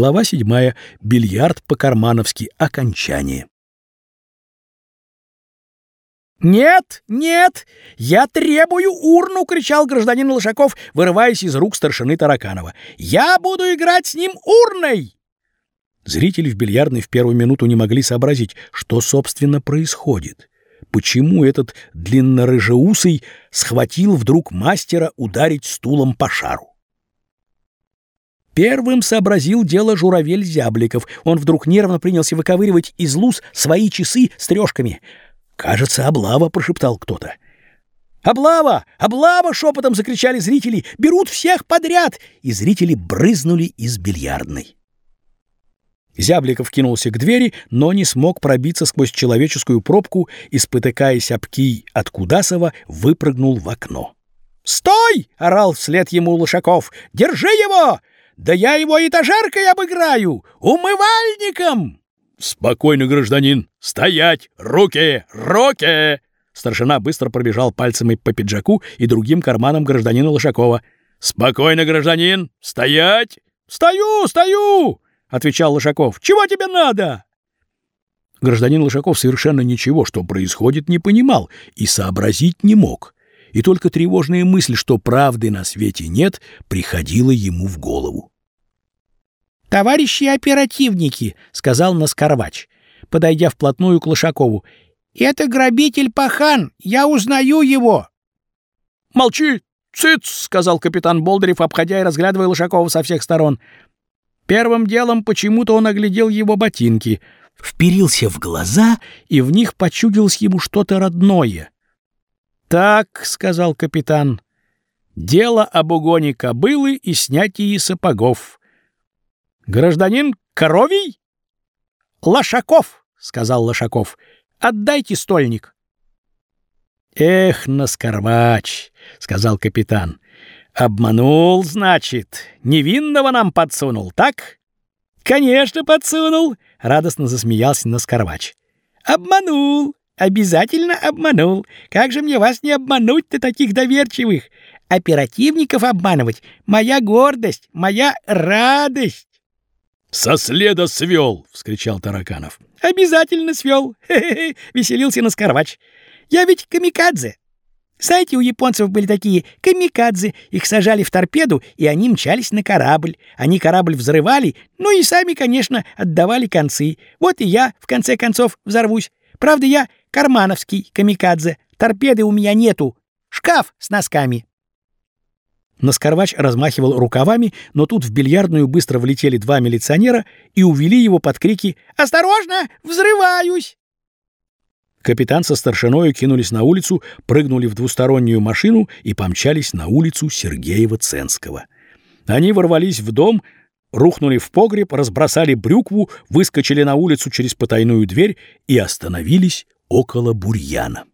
Глава 7. Бильярд по-кармановски. Окончание. «Нет, нет! Я требую урну!» — кричал гражданин Лошаков, вырываясь из рук старшины Тараканова. «Я буду играть с ним урной!» Зрители в бильярдной в первую минуту не могли сообразить, что, собственно, происходит. Почему этот длиннорыжеусый схватил вдруг мастера ударить стулом по шару? Первым сообразил дело журавель Зябликов. Он вдруг нервно принялся выковыривать из луз свои часы с трешками — «Кажется, облава!» — прошептал кто-то. «Облава! Облава!» — шепотом закричали зрители. «Берут всех подряд!» И зрители брызнули из бильярдной. Зябликов кинулся к двери, но не смог пробиться сквозь человеческую пробку и, спотыкаясь об кий от Кудасова, выпрыгнул в окно. «Стой!» — орал вслед ему Лошаков. «Держи его! Да я его этажеркой обыграю! Умывальником!» «Спокойно, гражданин! Стоять! Руки! Руки!» Старшина быстро пробежал пальцами по пиджаку и другим карманам гражданина Лошакова. «Спокойно, гражданин! Стоять!» «Стою! Стою!» — отвечал Лошаков. «Чего тебе надо?» Гражданин Лошаков совершенно ничего, что происходит, не понимал и сообразить не мог. И только тревожная мысль, что правды на свете нет, приходила ему в голову. «Товарищи оперативники», — сказал Наскорвач, подойдя вплотную к Лошакову. «Это грабитель-пахан, я узнаю его». «Молчи! Цыц!» — сказал капитан Болдырев, обходя и разглядывая Лошакова со всех сторон. Первым делом почему-то он оглядел его ботинки, вперился в глаза, и в них почудилось ему что-то родное. «Так», — сказал капитан, — «дело об угоне кобылы и снятии сапогов». «Гражданин Коровий?» «Лошаков», — сказал Лошаков. «Отдайте стольник». «Эх, наскорвач», — сказал капитан. «Обманул, значит. Невинного нам подсунул, так?» «Конечно, подсунул», — радостно засмеялся Наскорвач. «Обманул, обязательно обманул. Как же мне вас не обмануть-то таких доверчивых? Оперативников обманывать — моя гордость, моя радость». «Со следа свел!» — вскричал Тараканов. «Обязательно свел!» — веселился Наскорвач. «Я ведь камикадзе!» Знаете, у японцев были такие камикадзе. Их сажали в торпеду, и они мчались на корабль. Они корабль взрывали, ну и сами, конечно, отдавали концы. Вот и я, в конце концов, взорвусь. Правда, я кармановский камикадзе. Торпеды у меня нету. Шкаф с носками. Наскорвач размахивал рукавами, но тут в бильярдную быстро влетели два милиционера и увели его под крики «Осторожно! Взрываюсь!». Капитан со старшиною кинулись на улицу, прыгнули в двустороннюю машину и помчались на улицу Сергеева-Ценского. Они ворвались в дом, рухнули в погреб, разбросали брюкву, выскочили на улицу через потайную дверь и остановились около бурьяна.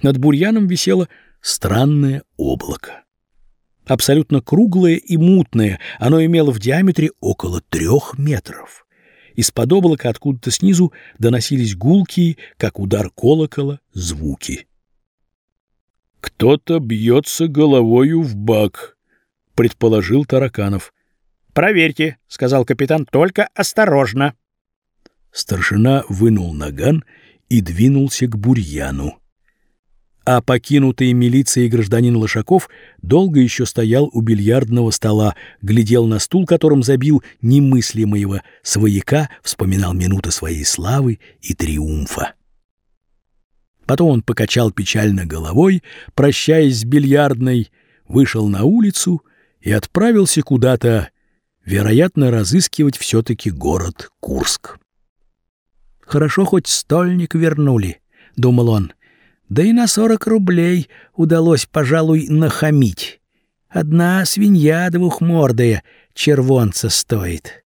Над бурьяном висело странное облако абсолютно круглое и мутное, оно имело в диаметре около трех метров. Из-под облака откуда-то снизу доносились гулкие, как удар колокола, звуки. «Кто-то бьется головою в бак», — предположил Тараканов. «Проверьте», — сказал капитан, — «только осторожно». Старшина вынул наган и двинулся к бурьяну а покинутый милицией гражданин Лошаков долго еще стоял у бильярдного стола, глядел на стул, которым забил немыслимого свояка, вспоминал минуты своей славы и триумфа. Потом он покачал печально головой, прощаясь с бильярдной, вышел на улицу и отправился куда-то, вероятно, разыскивать все-таки город Курск. «Хорошо, хоть стольник вернули», — думал он, — да и на сорок рублей удалось, пожалуй, нахамить. Одна свинья двухмордая червонца стоит.